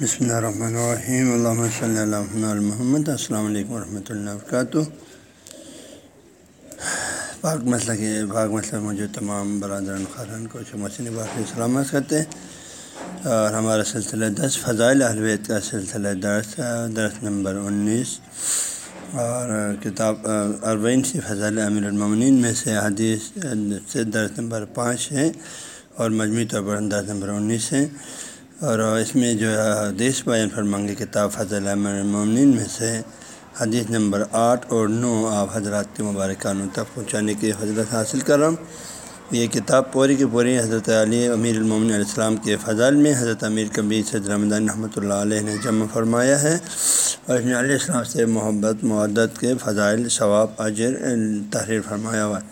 بسم اللہ الرحمن الرحیم. اللہ صلی اللہ محمد. السلام علیکم ورحمۃ اللہ وبرکاتہ. پاک مسئلہ کے پاک مسئلہ مجھے تمام برادران خارن کو مسئلہ باقی سلامت کرتے ہیں. اور ہمارا سلسلہ دس فضائل الوید کا سلسلہ درس درس نمبر انیس. اور کتاب اربعین سی فضائل امیر المنین میں سے حدیث سے درس نمبر پانچ ہے اور مجموعی طور پر درس نمبر انیس ہے اور اس میں جو ہے حدیث بیان فرمانگی کتاب فضل المومن میں سے حدیث نمبر آٹھ اور نو آپ حضرات کے مبارکانوں تک پہنچانے کی حضرت حاصل کر رہا ہوں یہ کتاب پوری کی پوری حضرت علی امیر المومن علیہ السلام کے فضل میں حضرت امیر کبیر سید رحمدان رحمۃ اللہ علیہ نے جمع فرمایا ہے۔ اور اس میں علیہ السلام سے محبت معدت کے فضائل، ثواب، اجر، تحریر فرمایا ہوا ہے۔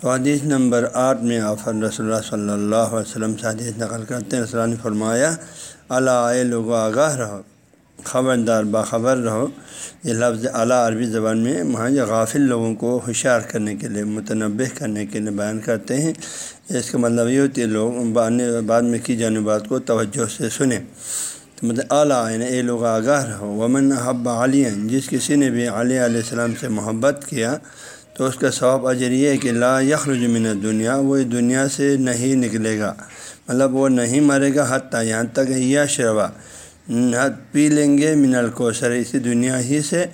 تو حدیث نمبر آٹھ میں آفر رسول اللہ صلی اللہ علیہ وسلم سے حدیث نقل کرتے ہیں رسول نے فرمایا اللہ لوگ آگاہ رہو، خبردار، باخبر رہو۔ یہ لفظ اعلیٰ عربی زبان میں وہاں غافل لوگوں کو ہوشیار کرنے کے لیے متنوع کرنے کے لیے بیان کرتے ہیں۔ اس کا مطلب یہ ہوتی ہے، لوگ بعد میں کی جانے بات کو توجہ سے سنیں۔ تو مطلب اعلیٰ یعنی اے لوگ آگاہ رہو۔ ومن حب علی جس کسی نے بھی علیہ علیہ السلام سے محبت کیا تو اس کا ثواب اجر یہ ہے کہ لا یخرج من دنیا وہ دنیا سے نہیں نکلے گا۔ مطلب وہ نہیں مرے گا حتیٰ یہاں تک یا شروا حد پی لیں گے من الکوثر، اسی دنیا ہی سے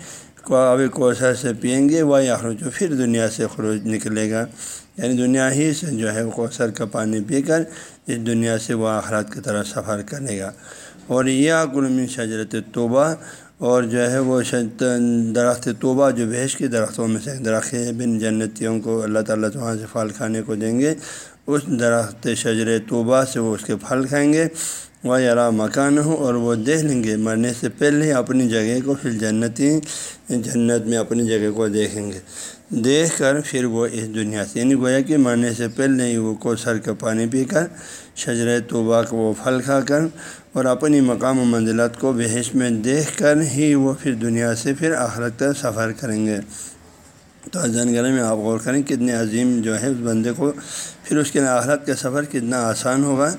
اب کوثر سے پئیں گے، وہ یخرج، پھر دنیا سے خروج نکلے گا۔ یعنی دنیا ہی سے جو ہے کوثر کا پانی پی کر اس دنیا سے وہ آخرات کی طرح سفر کرے گا۔ اور یہ من شجرت توبہ اور جو ہے وہ درخت توبہ جو بھیش کے درختوں میں سے درخت بن جنتیوں کو اللہ تعالیٰ وہاں سے پھل کھانے کو دیں گے۔ اس درخت شجر توبہ سے وہ اس کے پھل کھائیں گے۔ وہ یرا مکان ہو اور وہ دیکھ لیں گے۔ مرنے سے پہلے اپنی جگہ کو پھر جنتی، جنت میں اپنی جگہ کو دیکھیں گے۔ دیکھ کر پھر وہ اس دنیا سے۔ یعنی گویا کہ مرنے سے پہلے ہی وہ کو سر کا پانی پی کر شجر طوبہ کو وہ پھل کھا کر اور اپنی مقام و منزلات کو بحث میں دیکھ کر ہی وہ پھر دنیا سے پھر آخرت تک سفر کریں گے۔ تو گرے میں آپ غور کریں کتنے عظیم جو ہے اس بندے کو۔ پھر اس کے آخرت کا سفر کتنا آسان ہوگا۔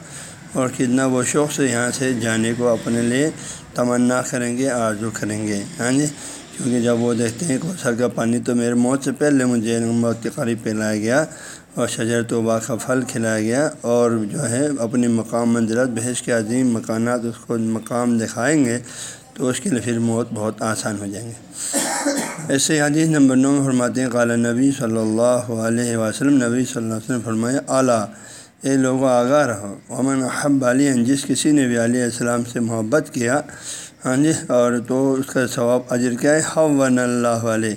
اور کتنا وہ شوق سے یہاں سے جانے کو اپنے لیے تمنا کریں گے، آرزو کریں گے۔ ہاں جی؟ کیونکہ جب وہ دیکھتے ہیں کہ سر کا پانی تو میرے موت سے پہلے مجھے موت کے قریب پلایا گیا اور شجر طوبہ کا پھل کھلایا گیا اور جو ہے اپنی مقام منزلت، بحث کے عظیم مکانات اس کو مقام دکھائیں گے تو اس کے لیے پھر موت بہت آسان ہو جائیں گے۔ ایسے حدیث نمبر نو میں فرماتے ہیں، قال نبی صلی اللہ علیہ وسلم، نبی صلی اللہ علیہ وسلم فرمایا اعلیٰ اے لوگوں آگاہ رہو۔ امن حب علی یعنی جس کسی نے بھی علیہ السلام سے محبت کیا ہاں جی اور تو اس کا ثواب اجر کیا ہے ون اللہ علیہ۔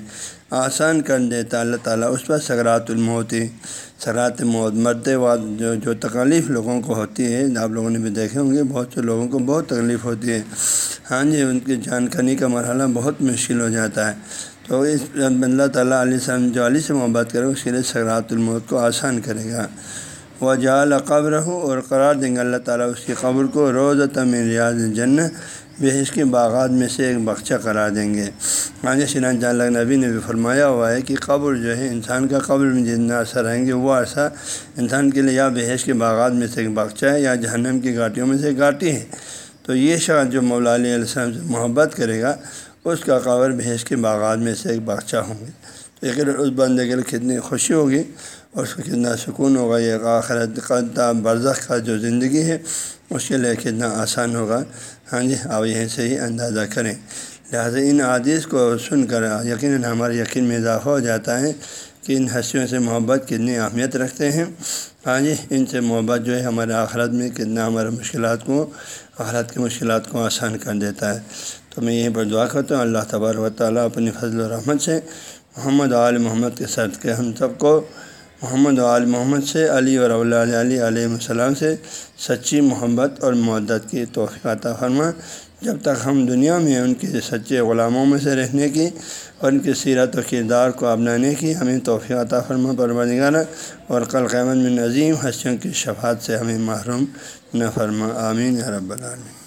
آسان کر دیتا اللہ تعالیٰ، اس پر سکرات الموت، سکرات موت، مرتے بعد جو جو تکلیف لوگوں کو ہوتی ہے، آپ لوگوں نے بھی دیکھے ہوں گے، بہت سے لوگوں کو بہت تکلیف ہوتی ہے۔ ہاں جی ان کی جانکاری کا مرحلہ بہت مشکل ہو جاتا ہے۔ تو اس اللہ تعالیٰ علیہ السلام جو علی سے محبت کرے، اس کے لیے سکرات الموت کو آسان کرے گا۔ وہ جال قبر ہو اور قرار دیں گے اللہ تعالیٰ اس کی قبر کو روز تم ریاض جن بحث کے باغات میں سے ایک بخشہ قرار دیں گے۔ آگے شران جان نبی نے بھی فرمایا ہوا ہے کہ قبر جو ہے، انسان کا قبر میں جتنا اثر رہیں گے، وہ عرصہ انسان کے لیے یا بحث کے باغات میں سے ایک بخشہ ہے یا جہنم کی گاٹیوں میں سے ایک گاٹی ہے۔ تو یہ شخص جو مولا علیہ السلام سے محبت کرے گا، اس کا قبر بحث کے باغات میں سے ایک بخشہ ہوں گے۔ تو ایک اس بندے کے لیے کتنی خوشی ہوگی اور اس کو کتنا سکون ہوگا، یہ آخرت قدہ برزخ کا جو زندگی ہے، اس کے لیے کتنا آسان ہوگا۔ ہاں جی آپ یہیں سے ہی اندازہ کریں۔ لہٰذا ان عادیث کو سن کر یقیناً ہمارے یقین میں اضافہ ہو جاتا ہے کہ ان ہنسیوں سے محبت کتنی اہمیت رکھتے ہیں۔ ہاں جی ان سے محبت جو ہے ہمارے آخرت میں کتنا ہمارے مشکلات کو، آخرت کی مشکلات کو آسان کر دیتا ہے۔ تو میں یہیں پر دعا کرتا ہوں، اللہ تبار و تعالیٰ اپنی فضل و رحمت سے محمد عال محمد کے سرد کے ہم سب کو محمد عال محمد سے، علی اور علیہ علیہ السلام سے سچی محبت اور معدت کی عطا فرما۔ جب تک ہم دنیا میں ان کے سچے غلاموں میں سے رہنے کی اور ان کی سیرت و کردار کو اپنانے کی ہمیں عطا فرما، پروردگارہ، اور کل قیمت میں نظیم حسیوں کی شفاعت سے ہمیں محروم نہ فرما۔ آمین رب العالمین۔